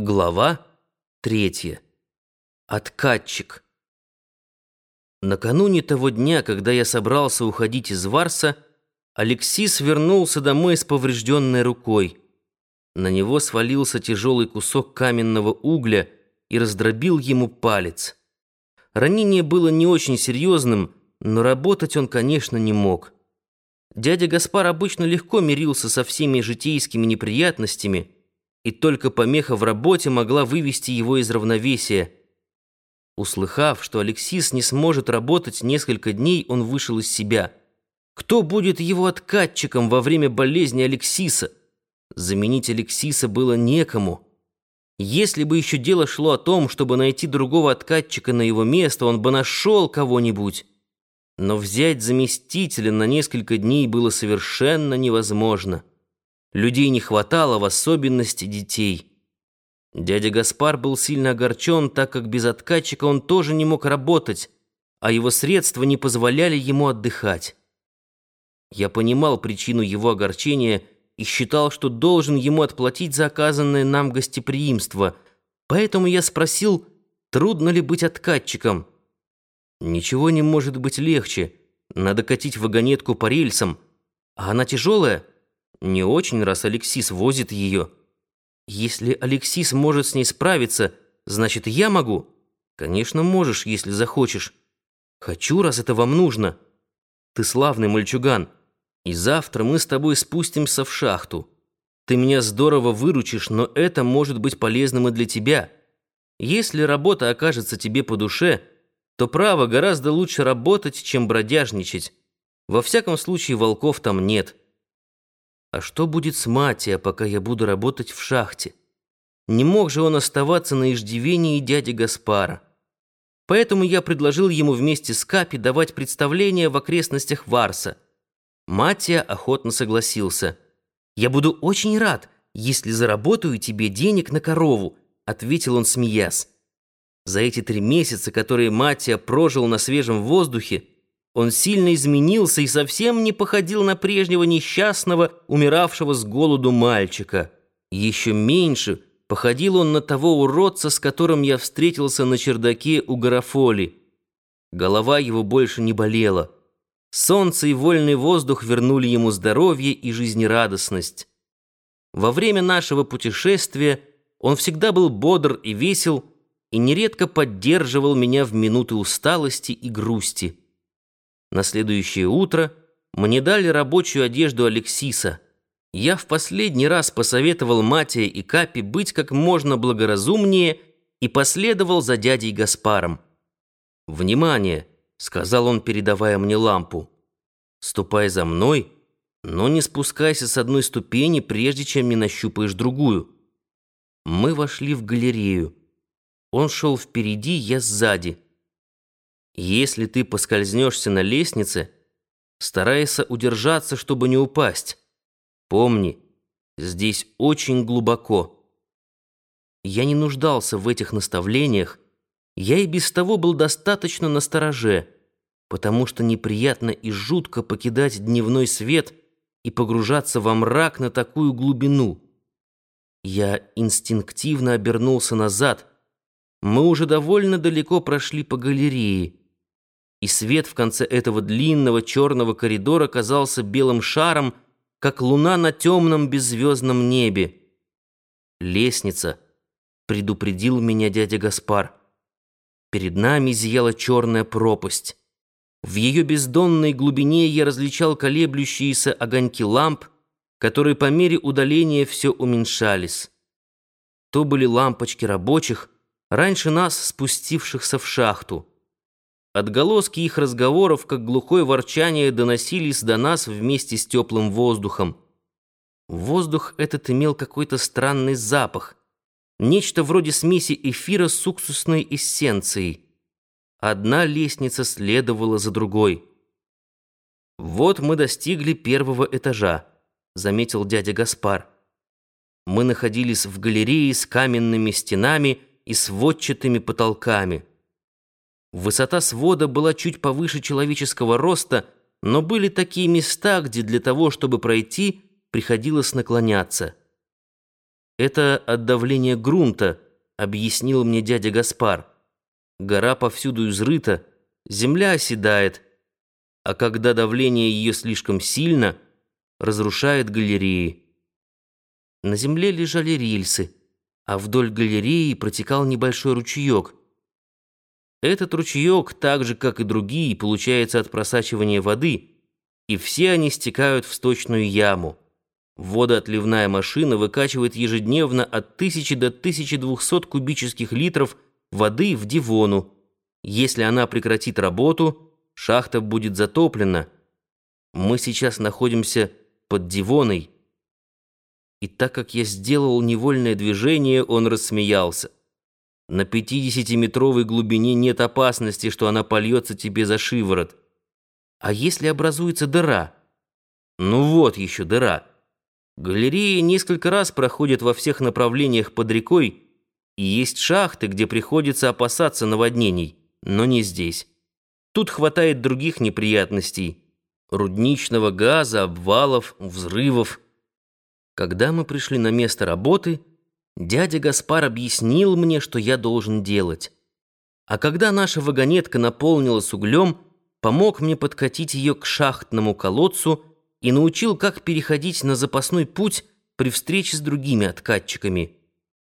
Глава третья. Откатчик. Накануне того дня, когда я собрался уходить из Варса, Алексис вернулся домой с поврежденной рукой. На него свалился тяжелый кусок каменного угля и раздробил ему палец. Ранение было не очень серьезным, но работать он, конечно, не мог. Дядя Гаспар обычно легко мирился со всеми житейскими неприятностями, и только помеха в работе могла вывести его из равновесия. Услыхав, что Алексис не сможет работать несколько дней, он вышел из себя. Кто будет его откатчиком во время болезни Алексиса? Заменить Алексиса было некому. Если бы еще дело шло о том, чтобы найти другого откатчика на его место, он бы нашел кого-нибудь. Но взять заместителя на несколько дней было совершенно невозможно. Людей не хватало, в особенности детей. Дядя Гаспар был сильно огорчен, так как без откатчика он тоже не мог работать, а его средства не позволяли ему отдыхать. Я понимал причину его огорчения и считал, что должен ему отплатить за оказанное нам гостеприимство, поэтому я спросил, трудно ли быть откатчиком. «Ничего не может быть легче. Надо катить вагонетку по рельсам. А она тяжелая?» Не очень, раз Алексис возит ее. Если Алексис может с ней справиться, значит, я могу. Конечно, можешь, если захочешь. Хочу, раз это вам нужно. Ты славный мальчуган. И завтра мы с тобой спустимся в шахту. Ты меня здорово выручишь, но это может быть полезным и для тебя. Если работа окажется тебе по душе, то право гораздо лучше работать, чем бродяжничать. Во всяком случае, волков там нет. А что будет с Матия, пока я буду работать в шахте? Не мог же он оставаться на иждивении дяди Гаспара. Поэтому я предложил ему вместе с Капи давать представления в окрестностях Варса. Матия охотно согласился. «Я буду очень рад, если заработаю тебе денег на корову», ответил он, смеясь. За эти три месяца, которые Матия прожил на свежем воздухе, он сильно изменился и совсем не походил на прежнего несчастного, умиравшего с голоду мальчика. Еще меньше походил он на того уродца, с которым я встретился на чердаке у Гарафоли. Голова его больше не болела. Солнце и вольный воздух вернули ему здоровье и жизнерадостность. Во время нашего путешествия он всегда был бодр и весел и нередко поддерживал меня в минуты усталости и грусти. На следующее утро мне дали рабочую одежду Алексиса. Я в последний раз посоветовал Матия и Капи быть как можно благоразумнее и последовал за дядей Гаспаром. «Внимание!» — сказал он, передавая мне лампу. «Ступай за мной, но не спускайся с одной ступени, прежде чем не нащупаешь другую». Мы вошли в галерею. Он шел впереди, я сзади. Если ты поскользнешься на лестнице, старайся удержаться, чтобы не упасть. Помни, здесь очень глубоко. Я не нуждался в этих наставлениях, я и без того был достаточно настороже, потому что неприятно и жутко покидать дневной свет и погружаться во мрак на такую глубину. Я инстинктивно обернулся назад. Мы уже довольно далеко прошли по галерее и свет в конце этого длинного черного коридора казался белым шаром, как луна на темном беззвездном небе. Лестница, предупредил меня дядя Гаспар. Перед нами зияла черная пропасть. В ее бездонной глубине я различал колеблющиеся огоньки ламп, которые по мере удаления все уменьшались. То были лампочки рабочих, раньше нас спустившихся в шахту. Отголоски их разговоров, как глухое ворчание, доносились до нас вместе с теплым воздухом. Воздух этот имел какой-то странный запах, нечто вроде смеси эфира с уксусной эссенцией. Одна лестница следовала за другой. «Вот мы достигли первого этажа», — заметил дядя Гаспар. Мы находились в галерее с каменными стенами и сводчатыми потолками. Высота свода была чуть повыше человеческого роста, но были такие места, где для того, чтобы пройти, приходилось наклоняться. Это от давления грунта, объяснил мне дядя Гаспар. Гора повсюду изрыта, земля оседает, а когда давление ее слишком сильно, разрушает галереи. На земле лежали рельсы, а вдоль галереи протекал небольшой ручеек. Этот ручеек, так же как и другие, получается от просачивания воды, и все они стекают в сточную яму. Водоотливная машина выкачивает ежедневно от 1000 до 1200 кубических литров воды в Дивону. Если она прекратит работу, шахта будет затоплена. Мы сейчас находимся под Дивоной. И так как я сделал невольное движение, он рассмеялся. На 50-метровой глубине нет опасности, что она польется тебе за шиворот. А если образуется дыра? Ну вот еще дыра. Галереи несколько раз проходят во всех направлениях под рекой, и есть шахты, где приходится опасаться наводнений, но не здесь. Тут хватает других неприятностей. Рудничного газа, обвалов, взрывов. Когда мы пришли на место работы, дядя Гаспар объяснил мне, что я должен делать. А когда наша вагонетка наполнилась углем, помог мне подкатить ее к шахтному колодцу и научил, как переходить на запасной путь при встрече с другими откатчиками.